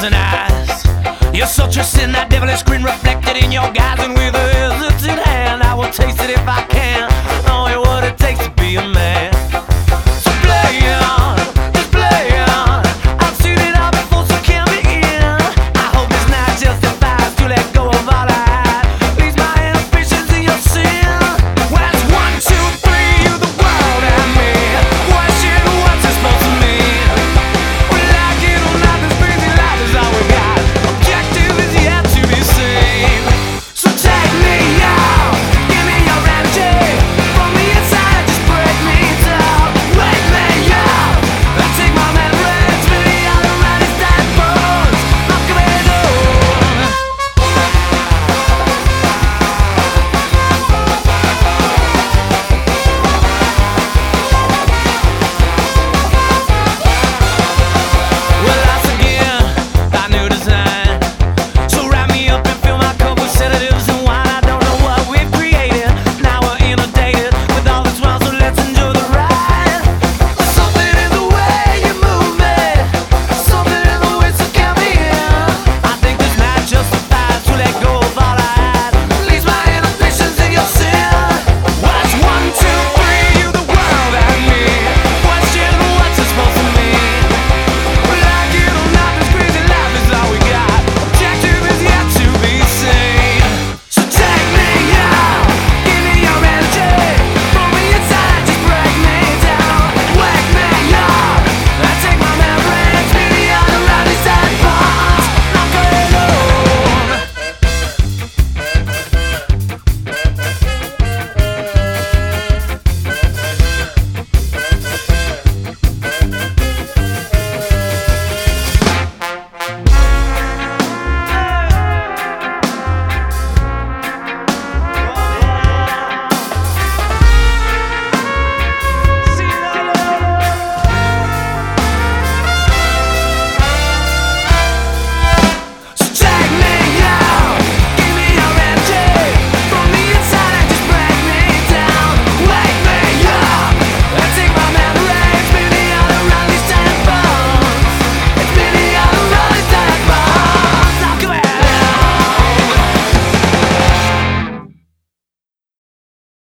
crimson eyes. You're so a that devilish grin reflected in your guise, and with a